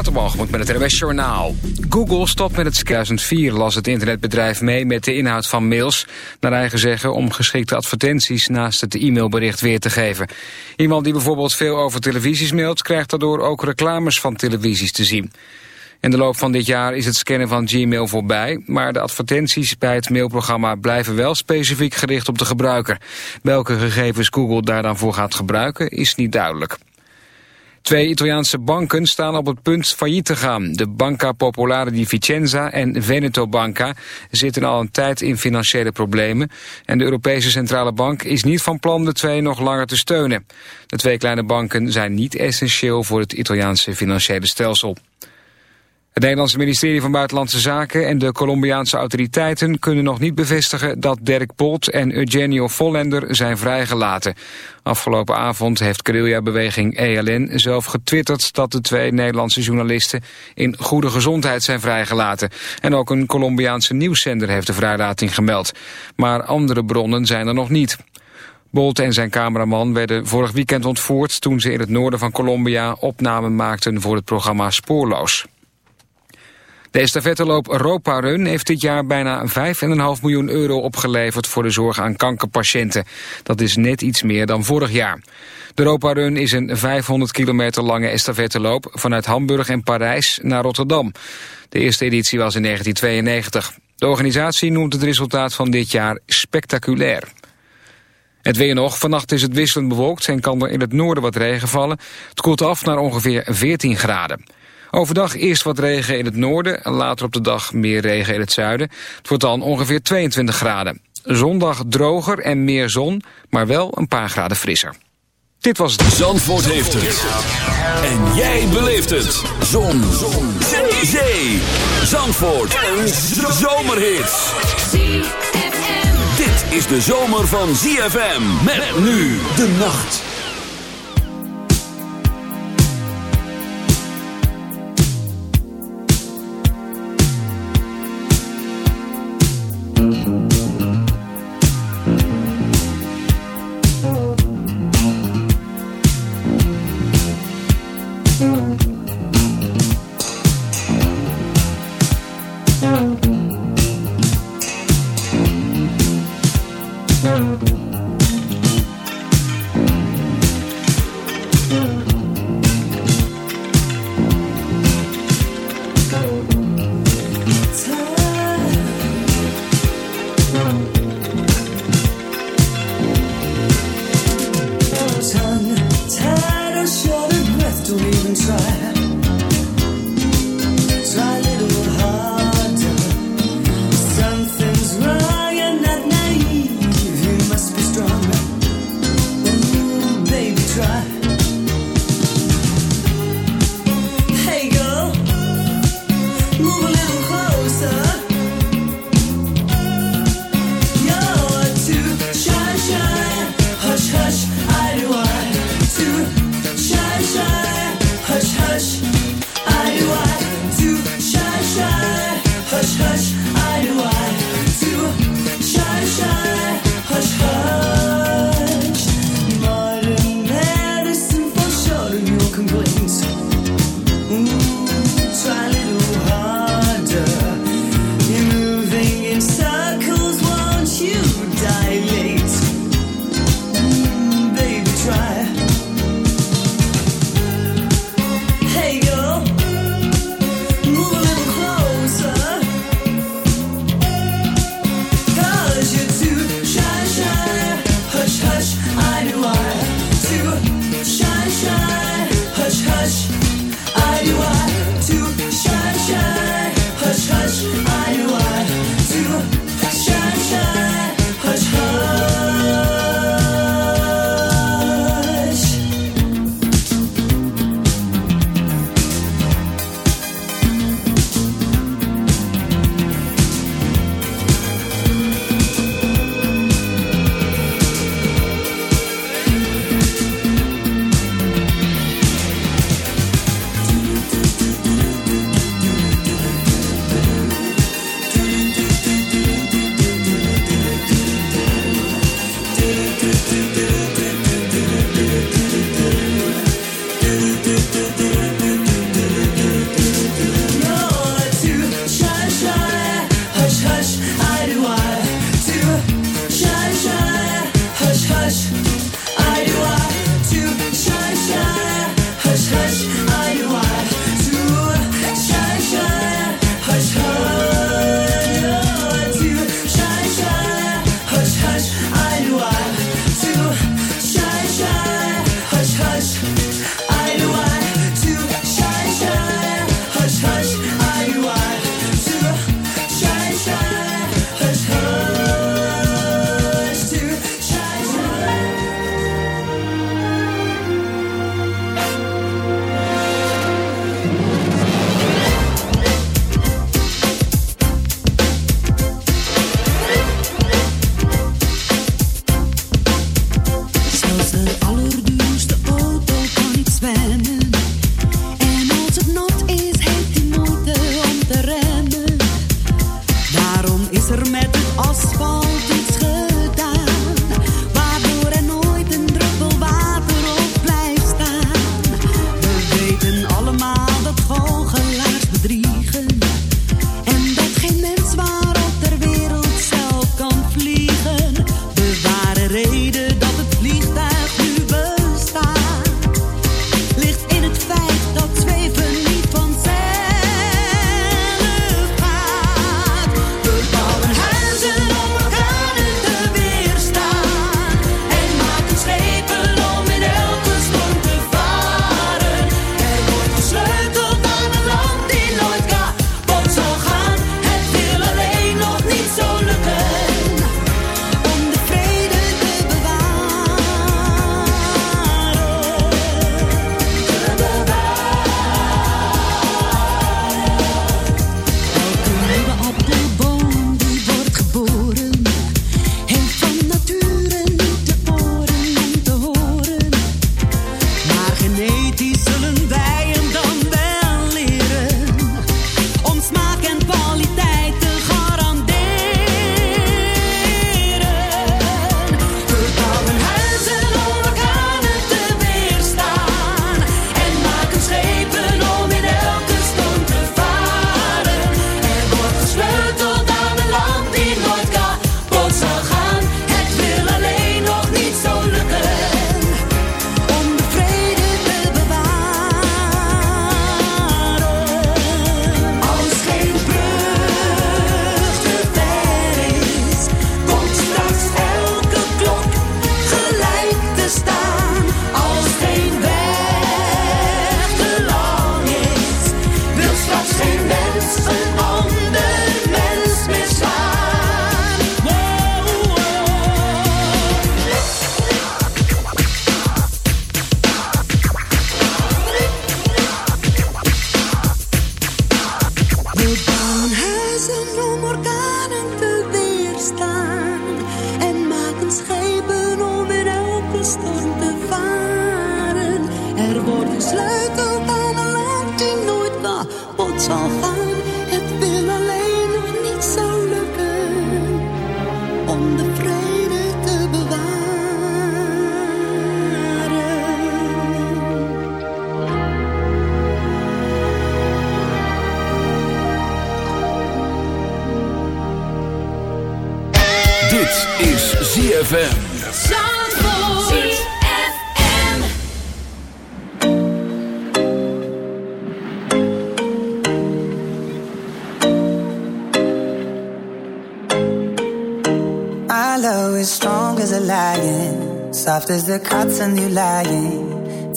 Waterbalgemoed met het RWS Journaal. Google stopt met het 2004 las het internetbedrijf mee met de inhoud van mails... naar eigen zeggen om geschikte advertenties naast het e-mailbericht weer te geven. Iemand die bijvoorbeeld veel over televisies mailt... krijgt daardoor ook reclames van televisies te zien. In de loop van dit jaar is het scannen van Gmail voorbij... maar de advertenties bij het mailprogramma blijven wel specifiek gericht op de gebruiker. Welke gegevens Google daar dan voor gaat gebruiken is niet duidelijk. Twee Italiaanse banken staan op het punt failliet te gaan. De Banca Popolare di Vicenza en Veneto Banca zitten al een tijd in financiële problemen. En de Europese Centrale Bank is niet van plan de twee nog langer te steunen. De twee kleine banken zijn niet essentieel voor het Italiaanse financiële stelsel. Het Nederlandse ministerie van Buitenlandse Zaken en de Colombiaanse autoriteiten kunnen nog niet bevestigen dat Dirk Bolt en Eugenio Vollender zijn vrijgelaten. Afgelopen avond heeft guerrilla-beweging ELN zelf getwitterd dat de twee Nederlandse journalisten in goede gezondheid zijn vrijgelaten. En ook een Colombiaanse nieuwszender heeft de vrijlating gemeld. Maar andere bronnen zijn er nog niet. Bolt en zijn cameraman werden vorig weekend ontvoerd toen ze in het noorden van Colombia opnamen maakten voor het programma Spoorloos. De estafetteloop Europa Run heeft dit jaar bijna 5,5 miljoen euro opgeleverd voor de zorg aan kankerpatiënten. Dat is net iets meer dan vorig jaar. De Europa Run is een 500 kilometer lange estafetteloop vanuit Hamburg en Parijs naar Rotterdam. De eerste editie was in 1992. De organisatie noemt het resultaat van dit jaar spectaculair. Het weer nog. Vannacht is het wisselend bewolkt en kan er in het noorden wat regen vallen. Het koelt af naar ongeveer 14 graden. Overdag eerst wat regen in het noorden en later op de dag meer regen in het zuiden. Het wordt dan ongeveer 22 graden. Zondag droger en meer zon, maar wel een paar graden frisser. Dit was het. Zandvoort heeft het. En jij beleeft het. Zon. zon. Zee. Zee. Zandvoort. Een zomerhit. Dit is de zomer van ZFM. Met nu de nacht.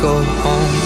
go home.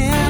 see